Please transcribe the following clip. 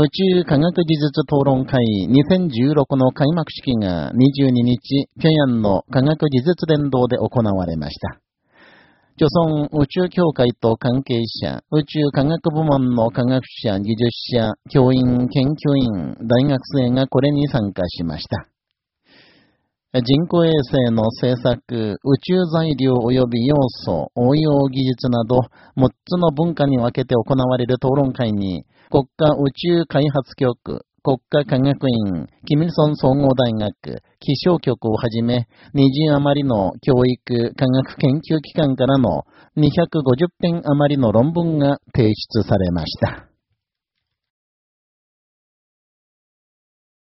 宇宙科学技術討論会2016の開幕式が22日、平壌の科学技術連動で行われました。朝鮮宇宙協会と関係者、宇宙科学部門の科学者、技術者、教員、研究員、大学生がこれに参加しました。人工衛星の製作、宇宙材料及び要素、応用技術など、6つの文化に分けて行われる討論会に、国家宇宙開発局、国家科学院、キミルソン総合大学、気象局をはじめ、20余りの教育、科学研究機関からの250編余りの論文が提出されました。